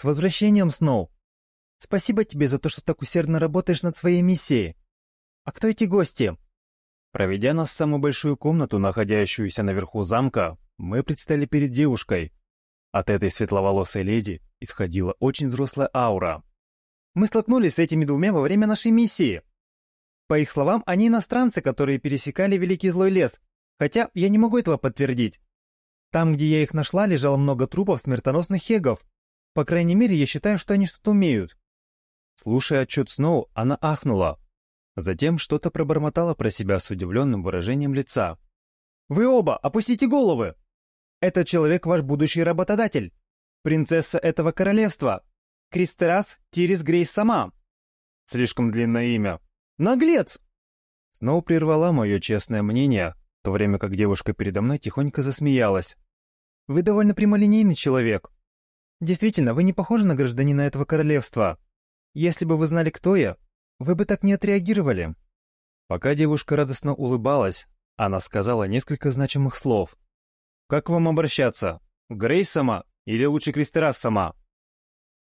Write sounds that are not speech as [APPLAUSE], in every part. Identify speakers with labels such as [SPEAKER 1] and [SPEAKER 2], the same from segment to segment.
[SPEAKER 1] С возвращением, Сноу! Спасибо тебе за то, что так усердно работаешь над своей миссией. А кто эти гости?»
[SPEAKER 2] Проведя нас в самую большую комнату, находящуюся наверху замка, мы предстали перед девушкой. От этой светловолосой леди исходила очень взрослая аура.
[SPEAKER 1] «Мы столкнулись с этими двумя во время нашей миссии. По их словам, они иностранцы, которые пересекали Великий Злой Лес, хотя я не могу этого подтвердить. Там, где я их нашла, лежало много трупов смертоносных хегов. По крайней мере, я считаю, что они что-то умеют».
[SPEAKER 2] Слушая отчет Сноу, она ахнула. Затем что-то пробормотала про себя с удивленным выражением лица.
[SPEAKER 1] «Вы оба опустите головы! Этот человек ваш будущий работодатель, принцесса этого королевства, Кристерас Тирис Грейс сама!»
[SPEAKER 2] «Слишком длинное имя!»
[SPEAKER 1] «Наглец!»
[SPEAKER 2] Сноу прервала мое честное мнение, в то время как девушка передо мной тихонько засмеялась.
[SPEAKER 1] «Вы довольно прямолинейный человек», Действительно, вы не похожи на гражданина этого королевства. Если бы вы знали, кто я, вы бы так не отреагировали».
[SPEAKER 2] Пока девушка радостно улыбалась, она сказала несколько значимых слов. «Как вам обращаться? Грейсома или лучше Кристерасома?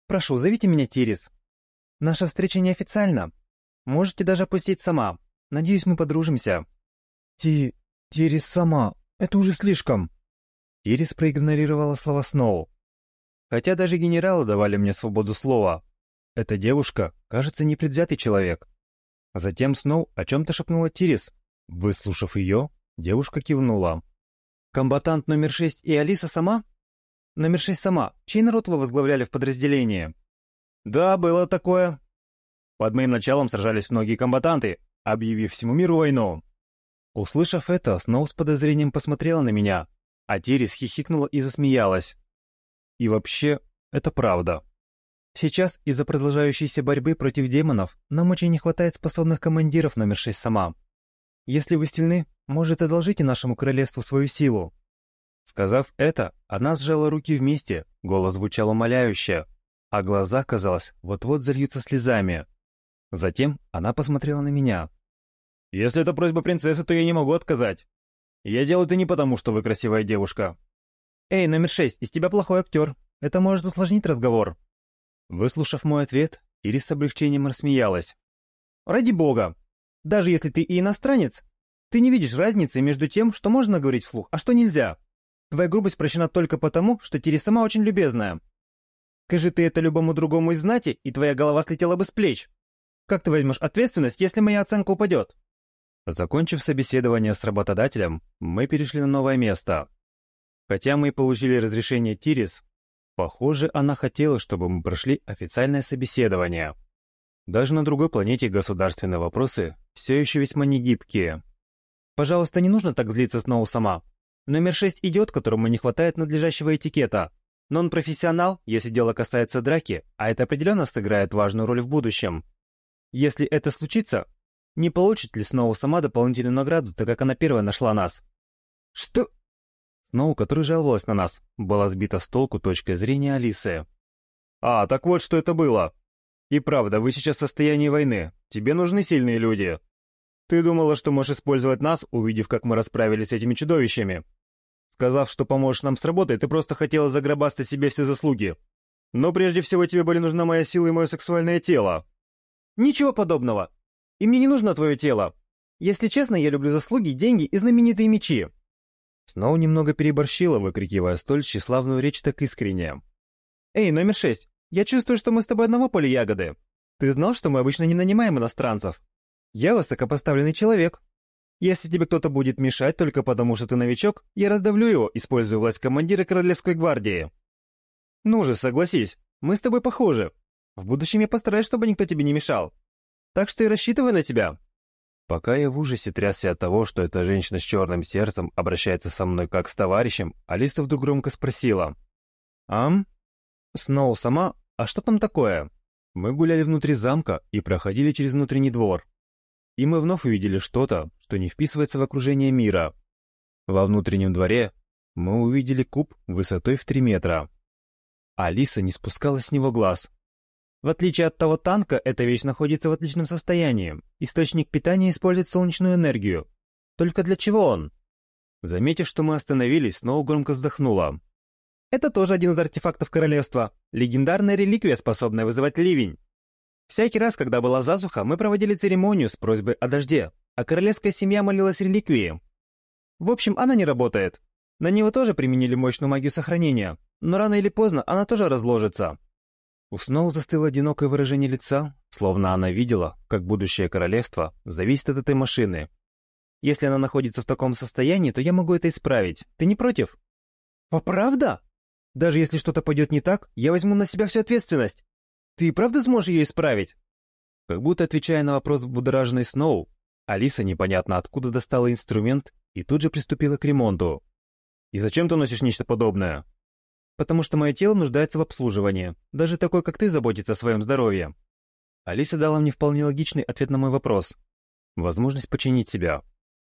[SPEAKER 1] «Прошу, зовите меня Тирис. Наша встреча неофициальна. Можете даже опустить сама. Надеюсь, мы подружимся». «Ти... Тирис сама. Это уже слишком».
[SPEAKER 2] Тирис проигнорировала слова Сноу. Хотя даже генералы давали мне свободу слова. Эта девушка, кажется, непредвзятый человек. А затем Сноу о чем-то шепнула Тирис. Выслушав ее, девушка кивнула.
[SPEAKER 1] «Комбатант номер шесть и Алиса сама?» «Номер шесть сама. Чей народ вы возглавляли в подразделении?»
[SPEAKER 2] «Да, было такое». Под моим началом сражались многие комбатанты, объявив всему миру войну. Услышав это, Сноу с подозрением посмотрела на меня, а Тирис хихикнула и засмеялась. И вообще, это правда.
[SPEAKER 1] Сейчас из-за продолжающейся борьбы против демонов нам очень не хватает способных командиров номер 6 сама. Если вы сильны, может, одолжите нашему королевству свою силу».
[SPEAKER 2] Сказав это, она сжала руки вместе, голос звучал умоляюще, а глаза, казалось, вот-вот зальются слезами. Затем она посмотрела на меня. «Если это просьба принцессы, то я не могу отказать. Я делаю это не потому, что вы красивая девушка.
[SPEAKER 1] «Эй, номер шесть, из тебя плохой актер. Это может усложнить разговор».
[SPEAKER 2] Выслушав мой ответ, Ирис с облегчением рассмеялась.
[SPEAKER 1] «Ради бога! Даже если ты и иностранец, ты не видишь разницы между тем, что можно говорить вслух, а что нельзя. Твоя грубость прощена только потому, что Тири сама очень любезная. Кажи ты это любому другому из знати, и твоя голова слетела бы с плеч. Как ты возьмешь ответственность, если моя оценка упадет?»
[SPEAKER 2] Закончив собеседование с работодателем, мы перешли на новое место. Хотя мы и получили разрешение Тирис, похоже, она хотела, чтобы мы прошли официальное собеседование. Даже на другой планете государственные вопросы все еще весьма негибкие.
[SPEAKER 1] Пожалуйста, не нужно так злиться Сноу сама. Номер шесть идет, которому не хватает надлежащего этикета. Но он профессионал, если дело касается драки, а это определенно сыграет важную роль в будущем. Если это случится, не получит ли Сноу сама дополнительную награду, так как она первая нашла нас?
[SPEAKER 2] Что? Сноук отрыжалась на нас, была сбита с толку точка зрения Алисы. «А, так вот что это было!» «И правда, вы сейчас в состоянии войны. Тебе нужны сильные люди. Ты думала, что можешь использовать нас, увидев, как мы расправились с этими чудовищами. Сказав, что поможешь нам с работой, ты просто хотела загробастать себе все заслуги. Но прежде всего тебе были нужна моя сила и мое сексуальное тело».
[SPEAKER 1] «Ничего подобного. И мне не нужно твое тело. Если честно, я люблю заслуги, деньги и знаменитые мечи.
[SPEAKER 2] Сноу немного переборщила, выкрикивая столь тщеславную речь так искренне.
[SPEAKER 1] «Эй, номер шесть, я чувствую, что мы с тобой одного поля ягоды. Ты знал, что мы обычно не нанимаем иностранцев? Я высокопоставленный человек. Если тебе кто-то будет мешать только потому, что ты новичок, я раздавлю его, используя власть командира Королевской гвардии». «Ну же, согласись, мы с тобой похожи. В будущем я постараюсь, чтобы никто тебе не мешал. Так что и рассчитываю на тебя».
[SPEAKER 2] Пока я в ужасе трясся от того, что эта женщина с черным сердцем обращается со мной как с товарищем, Алиса вдруг громко спросила. «Ам? Сноу сама? А что там такое?» Мы гуляли внутри замка и проходили через внутренний двор. И мы вновь увидели что-то, что не вписывается в окружение мира. Во внутреннем дворе мы увидели куб высотой в три метра. Алиса не спускала с него глаз,
[SPEAKER 1] в отличие от того танка, эта вещь находится в отличном состоянии. Источник питания использует солнечную энергию. Только для чего он?
[SPEAKER 2] Заметив, что мы остановились, Сноу громко вздохнула.
[SPEAKER 1] Это тоже один из артефактов королевства. Легендарная реликвия, способная вызывать ливень. Всякий раз, когда была засуха, мы проводили церемонию с просьбой о дожде, а королевская семья молилась реликвии. В общем, она не работает. На него тоже применили мощную магию сохранения, но рано или поздно она тоже разложится. Уснул, Сноу застыло одинокое выражение лица, словно она видела, как будущее королевство зависит от этой машины. «Если она находится в таком состоянии, то я могу это исправить. Ты не против?» «А Правда? Даже если что-то пойдет не так, я возьму на себя всю ответственность. Ты и правда сможешь ее исправить?» Как будто отвечая на вопрос будораженной Сноу, Алиса непонятно откуда достала инструмент и тут же приступила к ремонту. «И зачем ты носишь нечто подобное?» потому что мое тело нуждается в обслуживании. Даже такой, как ты, заботится о своем здоровье». Алиса дала мне вполне логичный ответ на мой вопрос. Возможность починить себя.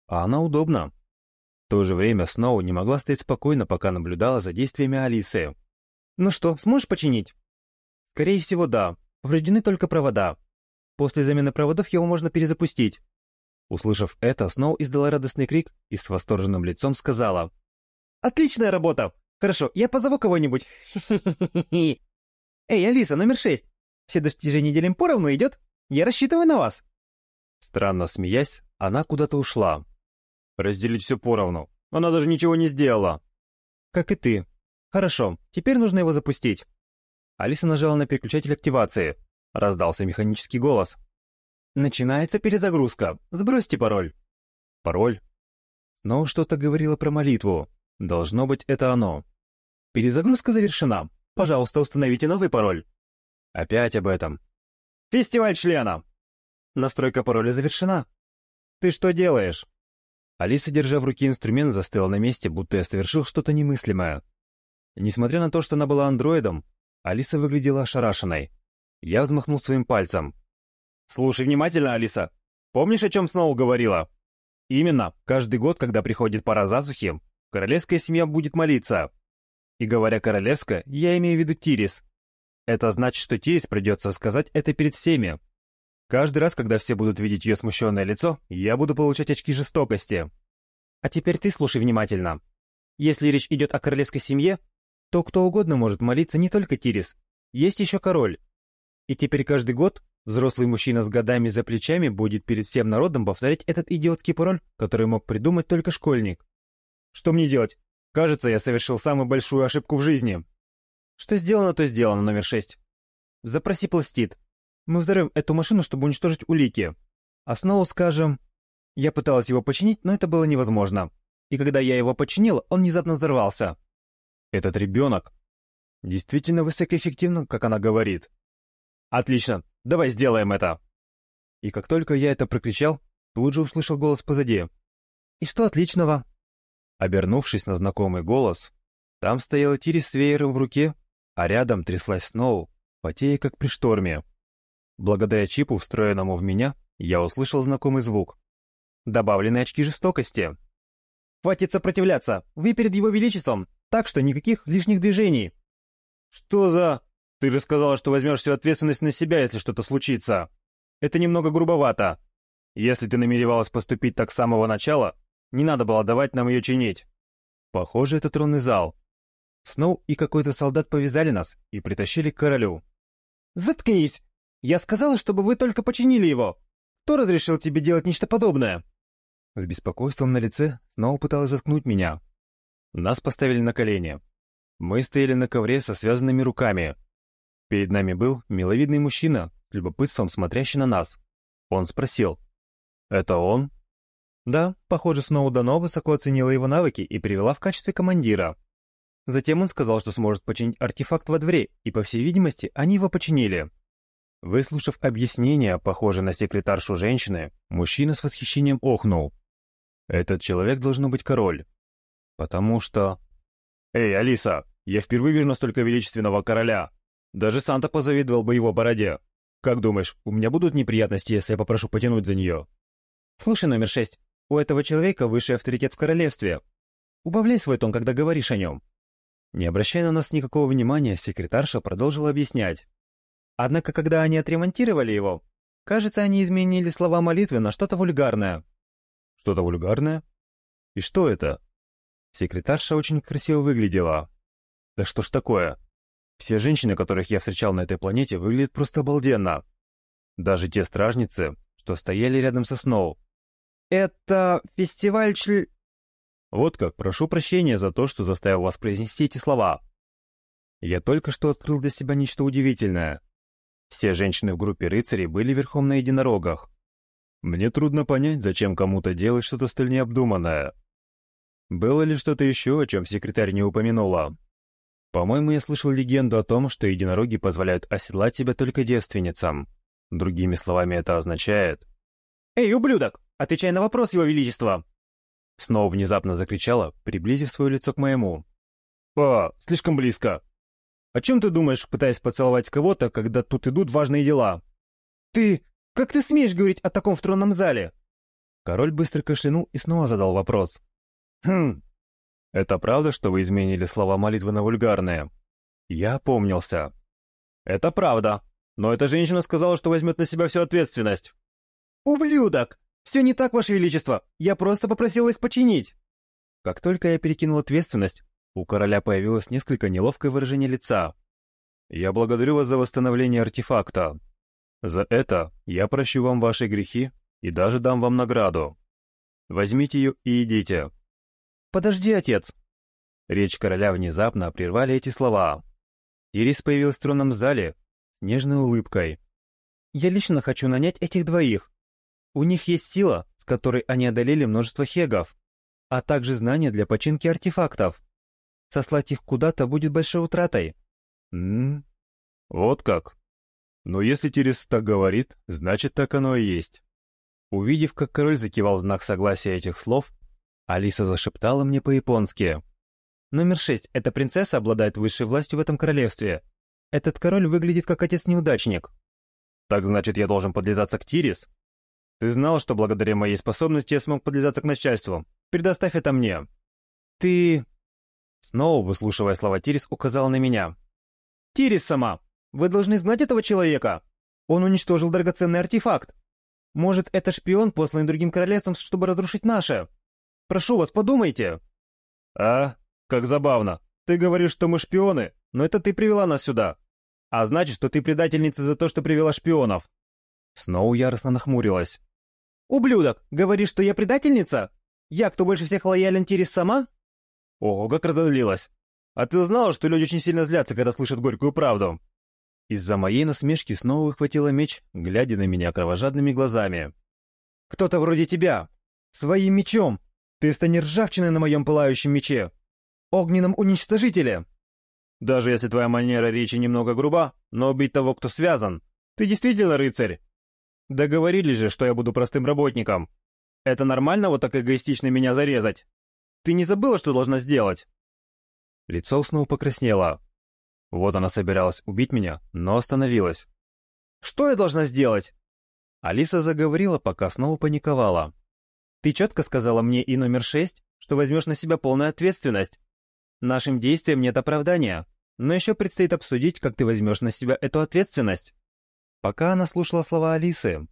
[SPEAKER 1] А она удобна. В то же время Сноу не могла стоять спокойно, пока наблюдала за действиями Алисы. «Ну что, сможешь починить?» «Скорее всего, да. Повреждены только провода. После замены проводов его можно перезапустить». Услышав это, Сноу издала радостный крик и с восторженным лицом сказала. «Отличная работа! Хорошо, я позову кого-нибудь. [LAUGHS] Эй, Алиса, номер шесть. Все достижения делим поровну, идет? Я рассчитываю на вас. Странно смеясь, она куда-то ушла.
[SPEAKER 2] Разделить все поровну. Она даже ничего не сделала.
[SPEAKER 1] Как и ты. Хорошо, теперь нужно его запустить. Алиса нажала на переключатель активации. Раздался механический голос. Начинается перезагрузка. Сбросьте пароль. Пароль? Но что-то говорило про молитву. Должно быть, это оно. Перезагрузка завершена. Пожалуйста, установите новый пароль. Опять об этом. Фестиваль члена. Настройка пароля завершена. Ты что делаешь? Алиса, держа в руке инструмент, застыла на месте, будто я совершил что-то немыслимое. Несмотря на то, что она была андроидом, Алиса выглядела ошарашенной. Я взмахнул своим пальцем. «Слушай внимательно, Алиса. Помнишь, о чем снова говорила?» «Именно. Каждый год, когда приходит пора засухи, королевская семья будет молиться. И говоря королевско, я имею в виду Тирис. Это значит, что Тирис придется сказать это перед всеми. Каждый раз, когда все будут видеть ее смущенное лицо, я буду получать очки жестокости. А теперь ты слушай внимательно. Если речь идет о королевской семье, то кто угодно может молиться, не только Тирис. Есть еще король. И теперь каждый год взрослый мужчина с годами за плечами будет перед всем народом повторять этот идиотский пароль, который мог придумать только школьник. Что мне делать? Кажется, я совершил самую большую ошибку в жизни. Что сделано, то сделано, номер шесть. Запроси пластит. Мы взорвем эту машину, чтобы уничтожить улики. А Сноу, скажем... Я пыталась его починить, но это было невозможно. И когда я его починил, он внезапно взорвался. Этот ребенок. Действительно высокоэффективно, как она говорит. Отлично, давай сделаем это. И как только я это прокричал, тут же услышал голос позади. И что отличного? Обернувшись на знакомый голос, там стояла Тири с веером в руке, а рядом тряслась Сноу, потея как при шторме. Благодаря чипу, встроенному в меня, я услышал знакомый звук. Добавлены очки жестокости. «Хватит сопротивляться! Вы перед его величеством! Так что никаких лишних движений!» «Что за...» «Ты же сказала, что возьмешь всю ответственность на себя, если что-то случится!» «Это немного грубовато. Если ты намеревалась поступить так с самого начала, не надо было давать нам ее чинить. Похоже, это тронный зал. Сноу и какой-то солдат повязали нас и притащили к королю. «Заткнись! Я сказала, чтобы вы только починили его! Кто разрешил тебе делать нечто подобное?» С беспокойством на лице Сноу пыталась заткнуть меня. Нас поставили на колени. Мы стояли на ковре со связанными руками. Перед нами был миловидный мужчина, любопытством смотрящий на нас. Он спросил. «Это он?» Да, похоже, Сноу дано высоко оценила его навыки и привела в качестве командира. Затем он сказал, что сможет починить артефакт во дворе, и, по всей видимости, они его починили. Выслушав объяснение, похоже на секретаршу женщины, мужчина с восхищением охнул. «Этот человек должно быть король. Потому что...» «Эй, Алиса, я впервые вижу настолько величественного короля. Даже Санта позавидовал бы его бороде. Как думаешь, у меня будут неприятности, если я попрошу потянуть за нее?» «Слушай, номер шесть, у этого человека высший авторитет в королевстве. Убавляй свой тон, когда говоришь о нем». Не обращая на нас никакого внимания, секретарша продолжила объяснять. Однако, когда они отремонтировали его, кажется, они изменили слова молитвы на что-то вульгарное. Что-то вульгарное? И что это? Секретарша очень красиво выглядела.
[SPEAKER 2] Да что ж такое? Все женщины, которых я встречал на этой планете, выглядят просто обалденно. Даже те стражницы, что стояли рядом со Сноу.
[SPEAKER 1] Это фестиваль чль...
[SPEAKER 2] Вот как, прошу прощения за то, что заставил вас произнести эти слова. Я только что открыл для себя нечто удивительное. Все женщины в группе рыцарей были верхом на единорогах. Мне трудно понять, зачем кому-то делать что-то столь необдуманное. Было ли что-то еще, о чем секретарь не упомянула? По-моему, я слышал легенду о том, что единороги позволяют оседлать тебя только девственницам. Другими словами, это означает...
[SPEAKER 1] «Эй, ублюдок!» Отвечай на вопрос, Его Величества.
[SPEAKER 2] Снова внезапно закричала, приблизив свое лицо к моему. «А, слишком близко!» «О чем ты думаешь, пытаясь поцеловать кого-то, когда тут идут важные дела?»
[SPEAKER 1] «Ты... Как ты смеешь говорить о таком в тронном зале?»
[SPEAKER 2] Король быстро кашлянул и снова задал вопрос. «Хм... Это правда, что вы изменили слова молитвы на вульгарные?» Я помнился. «Это правда. Но эта женщина сказала, что возьмет на себя всю ответственность».
[SPEAKER 1] «Ублюдок!» Все не так, Ваше Величество. Я просто попросил их починить.
[SPEAKER 2] Как только я перекинул ответственность, у короля появилось несколько неловкое выражение лица. Я благодарю вас за восстановление артефакта. За это я прощу вам ваши грехи и даже дам вам награду. Возьмите ее и идите.
[SPEAKER 1] Подожди, отец.
[SPEAKER 2] Речь короля внезапно прервали эти слова. Тирис появился в тронном зале с нежной улыбкой.
[SPEAKER 1] «Я лично хочу нанять этих двоих. У них есть сила, с которой они одолели множество хегов, а также знания для починки артефактов. Сослать их куда-то будет большой утратой.
[SPEAKER 2] М, -м, М Вот как. Но если Терес так говорит, значит так оно и есть. Увидев, как король закивал знак согласия этих слов, Алиса зашептала мне по-японски.
[SPEAKER 1] Номер шесть. Эта принцесса обладает высшей властью в этом королевстве. Этот король выглядит как отец-неудачник.
[SPEAKER 2] Так значит, я должен подлизаться к Тирис? Ты знал, что благодаря моей способности я смог подлизаться к начальству. Предоставь это мне.
[SPEAKER 1] Ты...»
[SPEAKER 2] Снова, выслушивая слова Тирис, указал на меня.
[SPEAKER 1] «Тирис сама! Вы должны знать этого человека! Он уничтожил драгоценный артефакт! Может, это шпион, посланный другим королевством, чтобы разрушить наше? Прошу вас, подумайте!»
[SPEAKER 2] «А? Как забавно! Ты говоришь, что мы шпионы, но это ты привела нас сюда! А значит, что ты предательница за то, что привела шпионов!» Сноу яростно нахмурилась.
[SPEAKER 1] Ублюдок, говоришь, что я предательница? Я, кто больше всех лоялен Тирис сама?
[SPEAKER 2] Ого, как разозлилась. А ты знала, что люди очень сильно злятся, когда слышат горькую правду? Из-за моей насмешки снова выхватила меч, глядя на меня кровожадными глазами.
[SPEAKER 1] Кто-то вроде тебя. Своим мечом. Ты станешь ржавчиной на моем пылающем мече. Огненном уничтожителе.
[SPEAKER 2] Даже если твоя манера речи немного груба, но убить того, кто связан. Ты действительно рыцарь. Договорились же, что я буду простым работником. Это нормально вот так эгоистично меня зарезать? Ты не забыла, что должна сделать?» Лицо снова покраснело. Вот она собиралась убить меня, но остановилась.
[SPEAKER 1] «Что я должна сделать?»
[SPEAKER 2] Алиса заговорила, пока снова паниковала.
[SPEAKER 1] «Ты четко сказала мне и номер шесть, что возьмешь на себя полную ответственность. Нашим действиям нет оправдания, но еще предстоит обсудить, как ты возьмешь на себя эту ответственность».
[SPEAKER 2] Пока она слушала слова Алисы,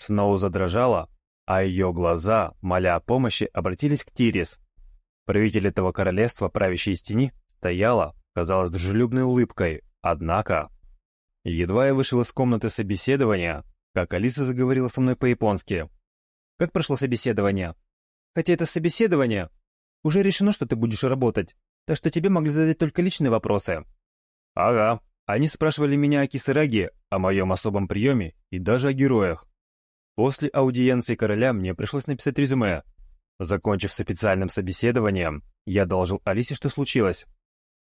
[SPEAKER 2] Сноу задрожала, а ее глаза, моля о помощи, обратились к Тирис. Правитель этого королевства, правящей из тени, стояла, казалось, дружелюбной улыбкой, однако... Едва я вышел из комнаты собеседования, как Алиса заговорила со мной по-японски.
[SPEAKER 1] «Как прошло собеседование?» «Хотя это собеседование. Уже решено, что ты будешь работать, так что тебе могли задать только личные вопросы».
[SPEAKER 2] «Ага», они спрашивали меня о Кисараге, а о моем особом приеме и даже о героях. После аудиенции короля мне пришлось написать резюме. Закончив с официальным собеседованием, я доложил Алисе, что случилось.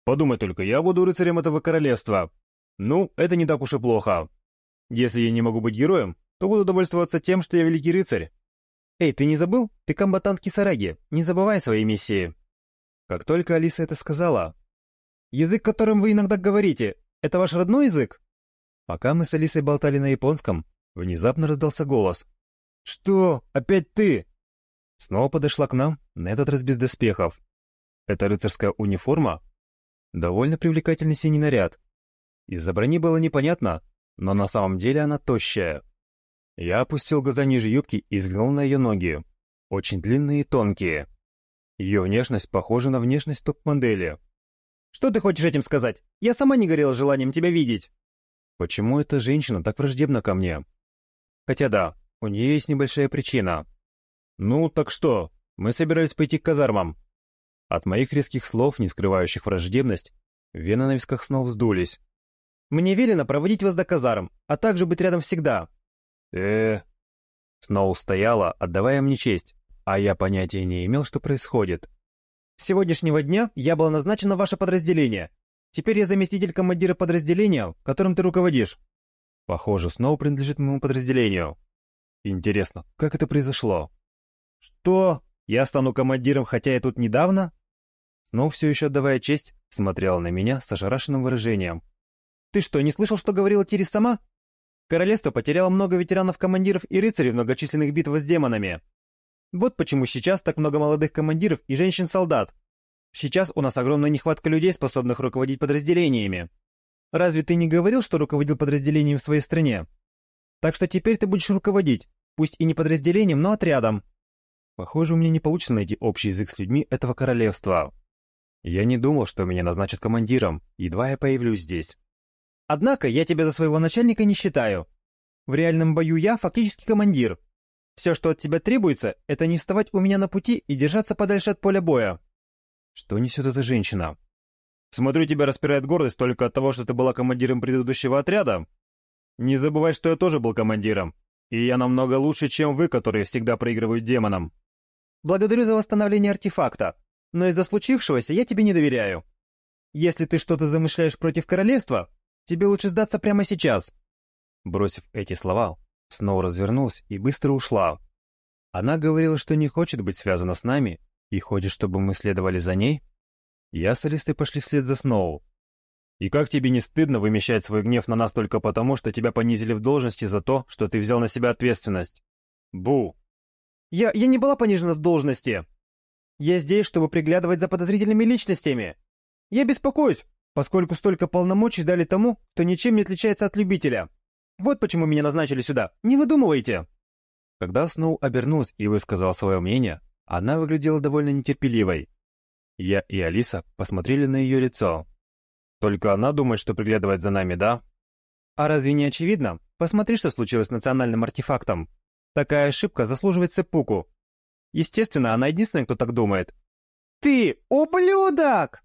[SPEAKER 2] «Подумай только, я буду рыцарем этого королевства. Ну, это не так уж и плохо. Если я не могу быть героем, то буду довольствоваться тем, что я великий рыцарь.
[SPEAKER 1] Эй, ты не забыл? Ты комбатант Кисараги, не забывай своей миссии».
[SPEAKER 2] Как только Алиса это сказала,
[SPEAKER 1] «Язык, которым вы иногда говорите, это ваш родной язык?»
[SPEAKER 2] Пока мы с Алисой болтали на японском, внезапно раздался голос.
[SPEAKER 1] «Что? Опять ты?»
[SPEAKER 2] Снова подошла к нам, на этот раз без доспехов. «Это рыцарская униформа?» Довольно привлекательный синий наряд. Из-за брони было непонятно, но на самом деле она тощая. Я опустил глаза ниже юбки и взглянул на ее ноги. Очень длинные и тонкие. Ее внешность похожа на внешность топ-модели.
[SPEAKER 1] Что ты хочешь этим сказать? Я сама не горела желанием тебя видеть.
[SPEAKER 2] Почему эта женщина так враждебна ко мне? Хотя да, у нее есть небольшая причина. Ну, так что? Мы собирались пойти к казармам. От моих резких слов, не скрывающих враждебность, вены на висках снова вздулись.
[SPEAKER 1] Мне велено проводить вас до казарм, а также быть рядом всегда.
[SPEAKER 2] Э, -э. Сноу стояла, отдавая мне честь, а я понятия не имел, что происходит.
[SPEAKER 1] С сегодняшнего дня я была назначена в ваше подразделение. Теперь я заместитель командира подразделения, которым ты руководишь».
[SPEAKER 2] «Похоже, Сноу принадлежит моему подразделению». «Интересно, как это произошло?»
[SPEAKER 1] «Что? Я стану командиром, хотя я тут недавно?»
[SPEAKER 2] Сноу, все еще отдавая честь, смотрел на меня с ошарашенным выражением.
[SPEAKER 1] «Ты что, не слышал, что говорила Тирис сама?» Королевство потеряло много ветеранов-командиров и рыцарей в многочисленных битвах с демонами. Вот почему сейчас так много молодых командиров и женщин-солдат. Сейчас у нас огромная нехватка людей, способных руководить подразделениями. Разве ты не говорил, что руководил подразделением в своей стране? Так что теперь ты будешь руководить, пусть и не подразделением, но отрядом.
[SPEAKER 2] Похоже, у меня не получится найти общий язык с людьми этого королевства. Я не думал, что меня назначат командиром, едва я появлюсь здесь.
[SPEAKER 1] Однако я тебя за своего начальника не считаю. В реальном бою я фактически командир, все, что от тебя требуется, это не вставать у меня на пути и держаться подальше от поля боя.
[SPEAKER 2] Что несет эта женщина?
[SPEAKER 1] Смотрю, тебя распирает гордость только от того, что ты была командиром предыдущего отряда. Не забывай, что я тоже был командиром. И я намного лучше, чем вы, которые всегда проигрывают демонам. Благодарю за восстановление артефакта. Но из-за случившегося я тебе не доверяю. Если ты что-то замышляешь против королевства, тебе лучше сдаться прямо сейчас.
[SPEAKER 2] Бросив эти слова, снова развернулась и быстро ушла. Она говорила, что не хочет быть связана с нами и хочет, чтобы мы следовали за ней. Я с Алистой пошли вслед за Сноу.
[SPEAKER 1] И как тебе не стыдно вымещать свой гнев на нас только потому, что тебя понизили в должности за то, что ты взял на себя ответственность? Бу! Я, я не была понижена в должности. Я здесь, чтобы приглядывать за подозрительными личностями. Я беспокоюсь, поскольку столько полномочий дали тому, кто ничем не отличается от любителя. Вот почему меня назначили сюда. Не выдумывайте!»
[SPEAKER 2] Когда Сноу обернулась и высказал свое мнение, она выглядела довольно нетерпеливой. Я и Алиса посмотрели на ее лицо.
[SPEAKER 1] «Только она думает, что приглядывает за нами, да?» «А разве не очевидно? Посмотри, что случилось с национальным артефактом. Такая ошибка заслуживает цепуку. Естественно, она единственная, кто так думает». «Ты ублюдок!»